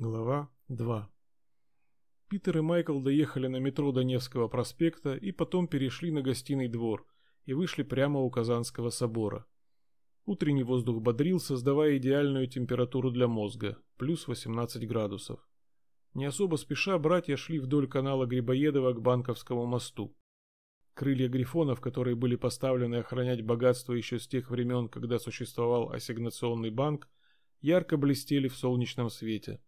Глава 2 Питер и Майкл доехали на метро до Невского проспекта и потом перешли на гостиный двор и вышли прямо у Казанского собора. Утренний воздух бодрил, создавая идеальную температуру для мозга, плюс 18 градусов. Не особо спеша братья шли вдоль канала Грибоедова к Банковскому мосту. Крылья грифонов, которые были поставлены охранять богатство еще с тех времен, когда существовал ассигнационный банк, ярко блестели в солнечном свете.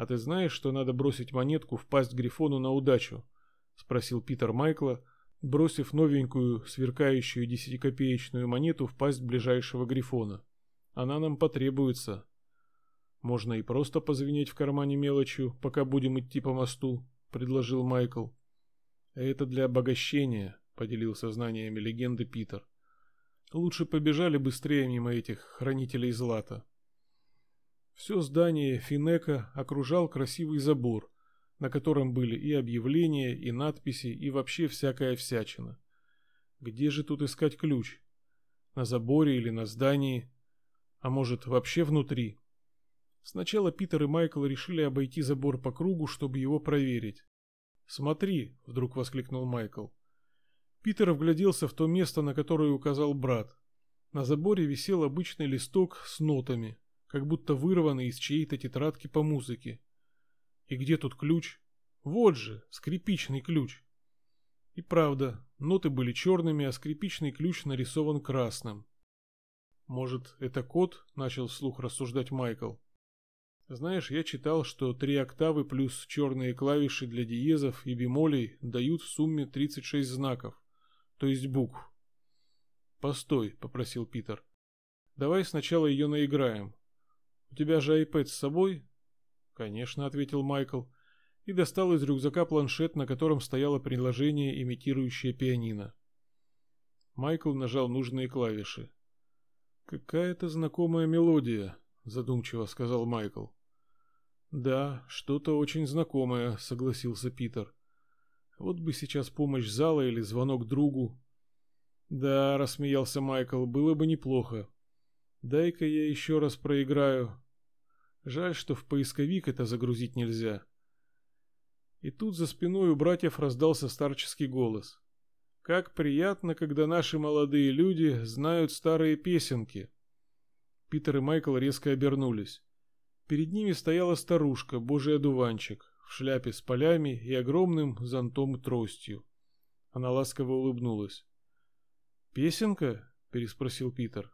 «А ты знаешь, что надо бросить монетку в пасть Грифону на удачу?» — спросил Питер Майкла, бросив новенькую, сверкающую десятикопеечную монету в пасть ближайшего Грифона. «Она нам потребуется». «Можно и просто позвенеть в кармане мелочью, пока будем идти по мосту», — предложил Майкл. «Это для обогащения», — поделился знаниями легенды Питер. «Лучше побежали быстрее мимо этих хранителей злата». Все здание Финека окружал красивый забор, на котором были и объявления, и надписи, и вообще всякая всячина. Где же тут искать ключ? На заборе или на здании? А может, вообще внутри? Сначала Питер и Майкл решили обойти забор по кругу, чтобы его проверить. «Смотри!» — вдруг воскликнул Майкл. Питер вгляделся в то место, на которое указал брат. На заборе висел обычный листок с нотами, как будто вырванный из чьей-то тетрадки по музыке. И где тут ключ? Вот же, скрипичный ключ. И правда, ноты были черными, а скрипичный ключ нарисован красным. Может, это код? Начал вслух рассуждать Майкл. Знаешь, я читал, что три октавы плюс черные клавиши для диезов и бемолей дают в сумме 36 знаков, то есть букв. «Постой», — попросил Питер. «Давай сначала ее наиграем, «У тебя же iPad с собой?» «Конечно», — ответил Майкл, и достал из рюкзака планшет, на котором стояло приложение, имитирующее пианино. Майкл нажал нужные клавиши. «Какая-то знакомая мелодия», — задумчиво сказал Майкл. «Да, что-то очень знакомое», — согласился Питер. «Вот бы сейчас помощь зала или звонок другу». «Да», — рассмеялся Майкл, — «было бы неплохо». Дай-ка я еще раз проиграю. Жаль, что в поисковик это загрузить нельзя. И тут за спиной у братьев раздался старческий голос. Как приятно, когда наши молодые люди знают старые песенки. Питер и Майкл резко обернулись. Перед ними стояла старушка, божий одуванчик, в шляпе с полями и огромным зонтом тростью. Она ласково улыбнулась. «Песенка?» — переспросил Питер.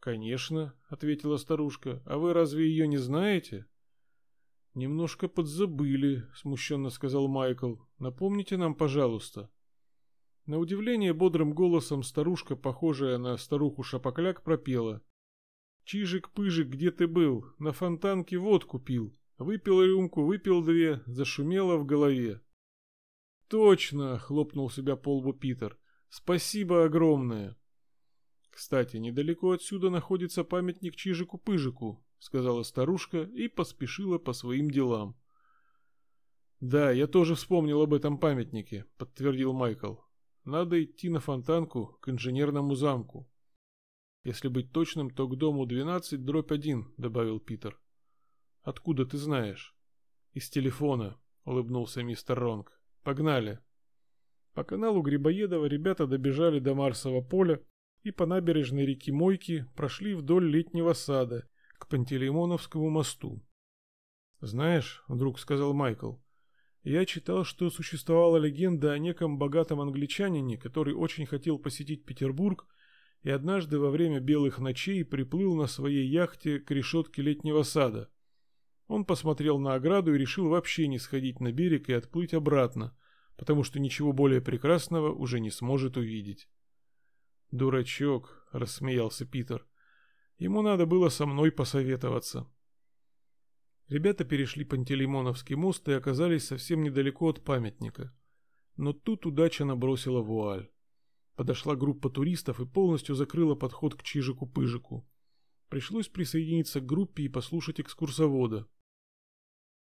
«Конечно», — ответила старушка. «А вы разве ее не знаете?» «Немножко подзабыли», — смущенно сказал Майкл. «Напомните нам, пожалуйста». На удивление бодрым голосом старушка, похожая на старуху Шапокляк, пропела. «Чижик-пыжик, где ты был? На фонтанке водку пил. Выпил рюмку, выпил две, зашумело в голове». «Точно!» — хлопнул себя по лбу Питер. «Спасибо огромное!» «Кстати, недалеко отсюда находится памятник Чижику-Пыжику», — сказала старушка и поспешила по своим делам. «Да, я тоже вспомнил об этом памятнике», — подтвердил Майкл. «Надо идти на фонтанку к инженерному замку». «Если быть точным, то к дому 12, дробь 1», — добавил Питер. «Откуда ты знаешь?» «Из телефона», — улыбнулся мистер Ронг. «Погнали». По каналу Грибоедова ребята добежали до Марсового поля и по набережной реки Мойки прошли вдоль летнего сада к Пантелеймоновскому мосту. «Знаешь», — вдруг сказал Майкл, — «я читал, что существовала легенда о неком богатом англичанине, который очень хотел посетить Петербург и однажды во время белых ночей приплыл на своей яхте к решетке летнего сада. Он посмотрел на ограду и решил вообще не сходить на берег и отплыть обратно, потому что ничего более прекрасного уже не сможет увидеть. «Дурачок», — рассмеялся Питер. «Ему надо было со мной посоветоваться». Ребята перешли Пантелеймоновский мост и оказались совсем недалеко от памятника. Но тут удача набросила вуаль. Подошла группа туристов и полностью закрыла подход к Чижику-Пыжику. Пришлось присоединиться к группе и послушать экскурсовода.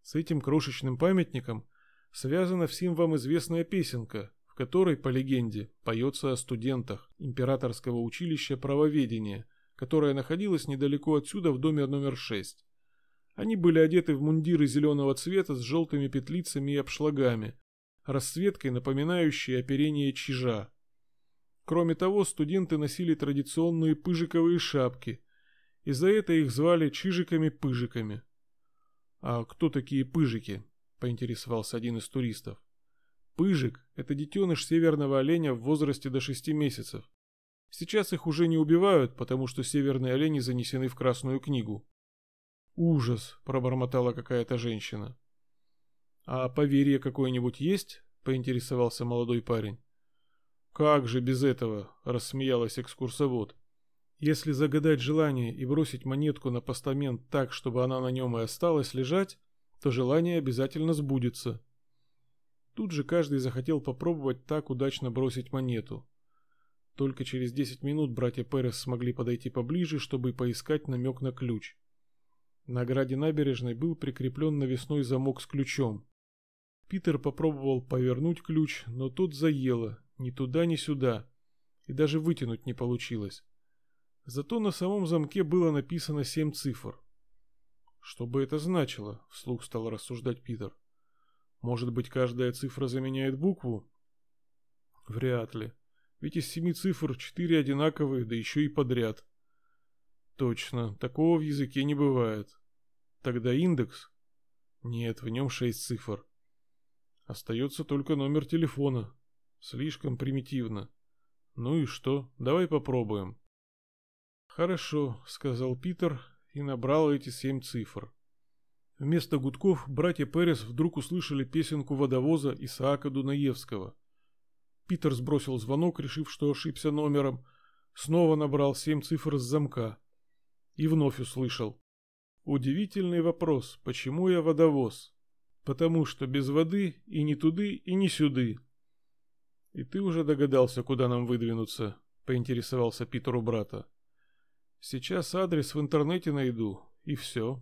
С этим крошечным памятником связана всем вам известная песенка которой, по легенде, поется о студентах Императорского училища правоведения, которое находилось недалеко отсюда в доме номер 6. Они были одеты в мундиры зеленого цвета с желтыми петлицами и обшлагами, расцветкой, напоминающей оперение чижа. Кроме того, студенты носили традиционные пыжиковые шапки, и за это их звали чижиками-пыжиками. «А кто такие пыжики?» – поинтересовался один из туристов. Пыжик – это детеныш северного оленя в возрасте до 6 месяцев. Сейчас их уже не убивают, потому что северные олени занесены в Красную книгу. «Ужас!» – пробормотала какая-то женщина. «А поверье какое-нибудь есть?» – поинтересовался молодой парень. «Как же без этого?» – рассмеялась экскурсовод. «Если загадать желание и бросить монетку на постамент так, чтобы она на нем и осталась лежать, то желание обязательно сбудется». Тут же каждый захотел попробовать так удачно бросить монету. Только через 10 минут братья Перес смогли подойти поближе, чтобы поискать намек на ключ. На ограде набережной был прикреплен навесной замок с ключом. Питер попробовал повернуть ключ, но тот заело, ни туда, ни сюда, и даже вытянуть не получилось. Зато на самом замке было написано семь цифр. Что бы это значило, вслух стал рассуждать Питер. Может быть, каждая цифра заменяет букву? Вряд ли. Ведь из семи цифр четыре одинаковые, да еще и подряд. Точно, такого в языке не бывает. Тогда индекс? Нет, в нем шесть цифр. Остается только номер телефона. Слишком примитивно. Ну и что? Давай попробуем. Хорошо, сказал Питер и набрал эти семь цифр. Вместо гудков братья Перес вдруг услышали песенку водовоза Исаака Дунаевского. Питер сбросил звонок, решив, что ошибся номером, снова набрал семь цифр с замка и вновь услышал. Удивительный вопрос, почему я водовоз? Потому что без воды и ни туды, и ни сюды. И ты уже догадался, куда нам выдвинуться, поинтересовался Питер у брата. Сейчас адрес в интернете найду, и все.